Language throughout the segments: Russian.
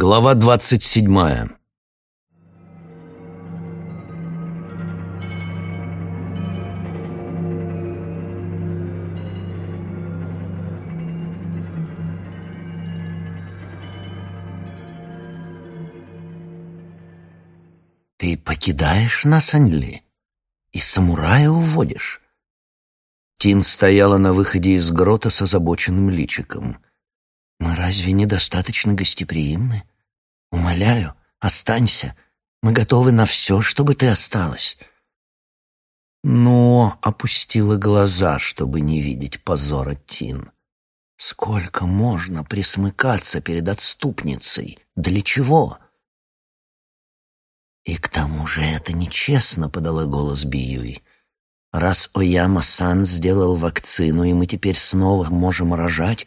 Глава двадцать седьмая. «Ты покидаешь нас, Анли, и самурая уводишь?» Тин стояла на выходе из грота с озабоченным личиком. «Мы разве недостаточно гостеприимны? Умоляю, останься. Мы готовы на все, чтобы ты осталась». Но опустила глаза, чтобы не видеть позора Тин. «Сколько можно присмыкаться перед отступницей? Для чего?» «И к тому же это нечестно», — подала голос Биюй. «Раз Ояма-сан сделал вакцину, и мы теперь снова можем рожать,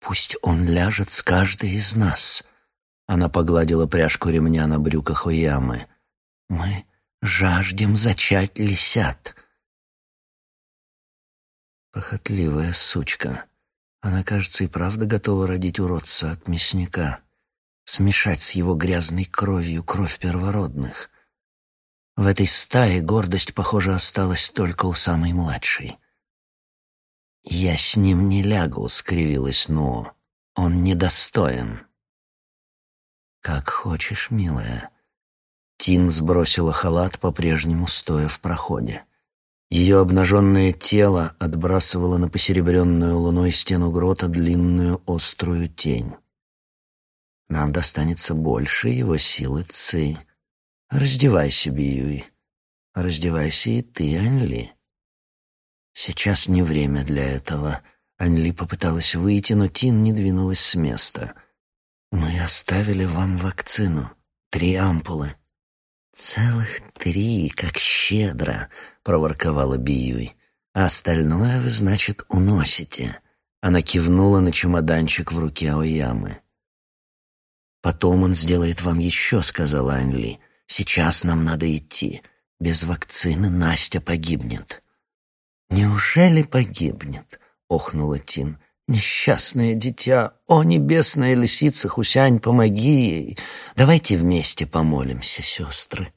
пусть он ляжет с каждой из нас». Она погладила пряжку ремня на брюках Оямы. «Мы жаждем зачать лисят». Похотливая сучка. Она, кажется, и правда готова родить уродца от мясника смешать с его грязной кровью кровь первородных. В этой стае гордость, похоже, осталась только у самой младшей. «Я с ним не лягу», — скривилась Нуо. «Он недостоин». «Как хочешь, милая». Тин сбросила халат, по-прежнему стоя в проходе. Ее обнаженное тело отбрасывало на посеребренную луной стену грота длинную острую тень. Нам достанется больше его силы Ци. Раздевайся, Биюй. Раздевайся и ты, Анли. Сейчас не время для этого. Анли попыталась выйти, но Тин не двинулась с места. Мы оставили вам вакцину. Три ампулы. Целых три, как щедро, проворковала Биюй. А остальное вы, значит, уносите. Она кивнула на чемоданчик в руке Оямы. «Потом он сделает вам еще», — сказала Анли. «Сейчас нам надо идти. Без вакцины Настя погибнет». «Неужели погибнет?» — охнула Тин. «Несчастное дитя! О, небесная лисица, Хусянь, помоги ей! Давайте вместе помолимся, сестры!»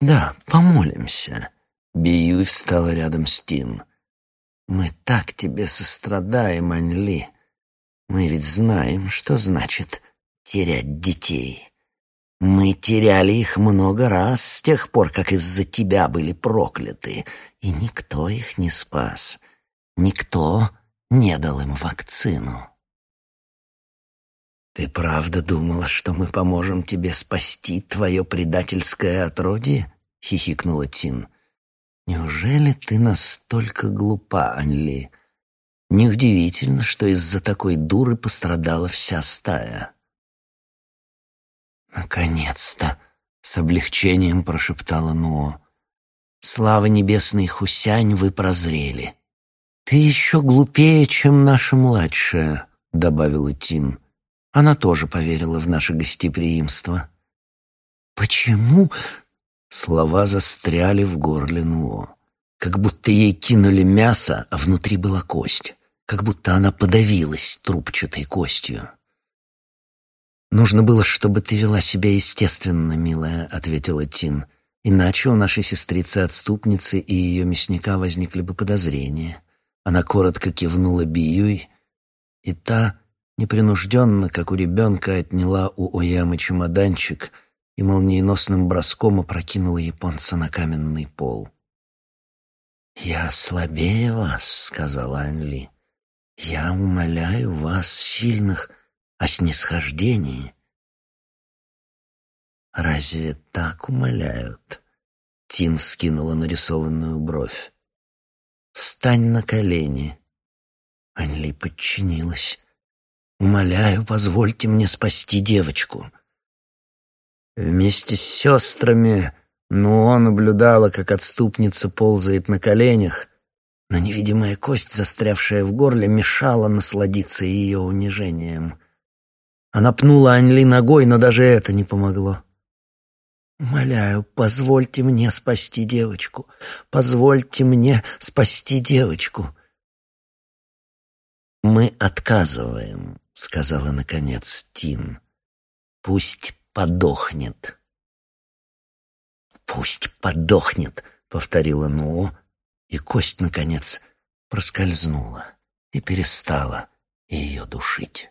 «Да, помолимся!» Биюй встала рядом с Тин. «Мы так тебе сострадаем, Анли. Мы ведь знаем, что значит терять детей. Мы теряли их много раз с тех пор, как из-за тебя были прокляты, и никто их не спас. Никто не дал им вакцину. Ты правда думала, что мы поможем тебе спасти твое предательское отродье? хихикнула Тин. Неужели ты настолько глупа, Анли? Неудивительно, что из-за такой дуры пострадала вся стая. «Наконец-то!» — с облегчением прошептала Нуо. «Слава небесной Хусянь, вы прозрели!» «Ты еще глупее, чем наша младшая», — добавила Тин. Она тоже поверила в наше гостеприимство. «Почему?» Слова застряли в горле Нуо. Как будто ей кинули мясо, а внутри была кость. Как будто она подавилась трубчатой костью. «Нужно было, чтобы ты вела себя естественно, милая», — ответила Тин. «Иначе у нашей сестрицы-отступницы и ее мясника возникли бы подозрения». Она коротко кивнула Биюй, и та, непринужденно, как у ребенка, отняла у Оямы чемоданчик и молниеносным броском опрокинула японца на каменный пол. «Я слабее вас», — сказала Анли. «Я умоляю вас, сильных, о снисхождении. Разве так умоляют? Тим вскинула нарисованную бровь. Встань на колени. Анли подчинилась. Умоляю, позвольте мне спасти девочку. Вместе с сестрами Нуо наблюдала, как отступница ползает на коленях, но невидимая кость, застрявшая в горле, мешала насладиться ее унижением. Она пнула Аньли ногой, но даже это не помогло. «Умоляю, позвольте мне спасти девочку. Позвольте мне спасти девочку». «Мы отказываем», — сказала наконец Тин. Пусть подохнет. «Пусть подохнет», — повторила Нуу, и кость, наконец, проскользнула и перестала ее душить.